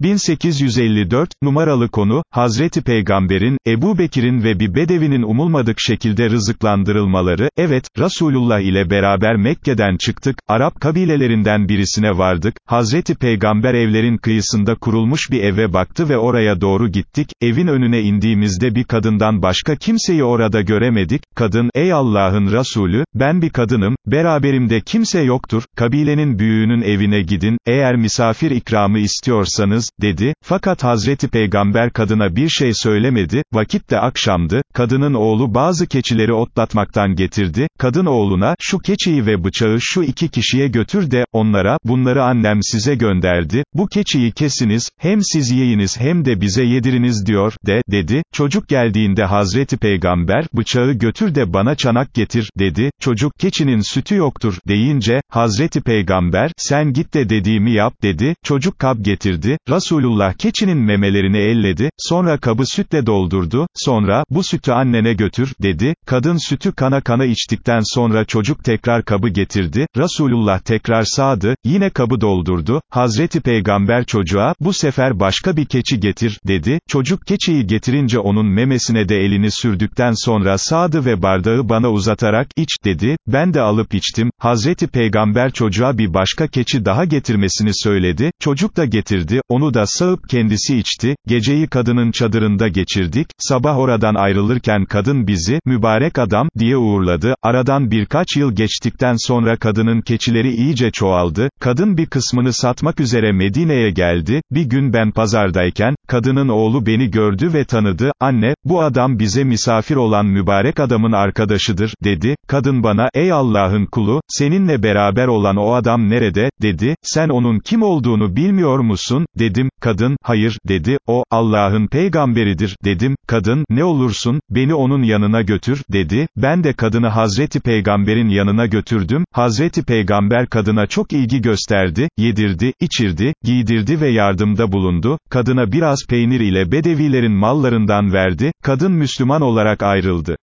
1854, numaralı konu, Hazreti Peygamber'in, Ebu Bekir'in ve bir bedevinin umulmadık şekilde rızıklandırılmaları, evet, Resulullah ile beraber Mekke'den çıktık, Arap kabilelerinden birisine vardık, Hazreti Peygamber evlerin kıyısında kurulmuş bir eve baktı ve oraya doğru gittik, evin önüne indiğimizde bir kadından başka kimseyi orada göremedik, kadın, ey Allah'ın Resulü, ben bir kadınım, beraberimde kimse yoktur, kabilenin büyüğünün evine gidin, eğer misafir ikramı istiyorsanız, dedi, fakat Hazreti Peygamber kadına bir şey söylemedi, vakit de akşamdı, kadının oğlu bazı keçileri otlatmaktan getirdi, kadın oğluna, şu keçiyi ve bıçağı şu iki kişiye götür de, onlara, bunları annem size gönderdi, bu keçiyi kesiniz, hem siz yiyiniz hem de bize yediriniz diyor, de, dedi, çocuk geldiğinde Hazreti Peygamber, bıçağı götür de bana çanak getir, dedi, çocuk, keçinin sütü yoktur, deyince, Hazreti Peygamber, sen git de dediğimi yap, dedi, çocuk kab getirdi, Resulullah keçinin memelerini elledi, sonra kabı sütle doldurdu, sonra, bu sütü annene götür, dedi, kadın sütü kana kana içtikten sonra çocuk tekrar kabı getirdi, Resulullah tekrar sağdı, yine kabı doldurdu, Hazreti Peygamber çocuğa, bu sefer başka bir keçi getir, dedi, çocuk keçiyi getirince onun memesine de elini sürdükten sonra sağdı ve bardağı bana uzatarak, iç, dedi, ben de alıp içtim, Hazreti Peygamber çocuğa bir başka keçi daha getirmesini söyledi, çocuk da getirdi, onu da sağıp kendisi içti, geceyi kadının çadırında geçirdik, sabah oradan ayrılırken kadın bizi, mübarek adam, diye uğurladı, aradan birkaç yıl geçtikten sonra kadının keçileri iyice çoğaldı, kadın bir kısmını satmak üzere Medine'ye geldi, bir gün ben pazardayken, kadının oğlu beni gördü ve tanıdı, anne, bu adam bize misafir olan mübarek adamın arkadaşıdır, dedi, kadın bana, ey Allah'ın kulu, seninle beraber olan o adam nerede, dedi, sen onun kim olduğunu bilmiyor musun, dedim, kadın, hayır, dedi, o, Allah'ın peygamberidir, dedim, kadın, ne olursun, beni onun yanına götür, dedi, ben de kadını Hazreti Peygamber'in yanına götürdüm, Hazreti Peygamber kadına çok ilgi gösterdi, yedirdi, içirdi, giydirdi ve yardımda bulundu, kadına biraz peynir ile bedevilerin mallarından verdi, kadın Müslüman olarak ayrıldı.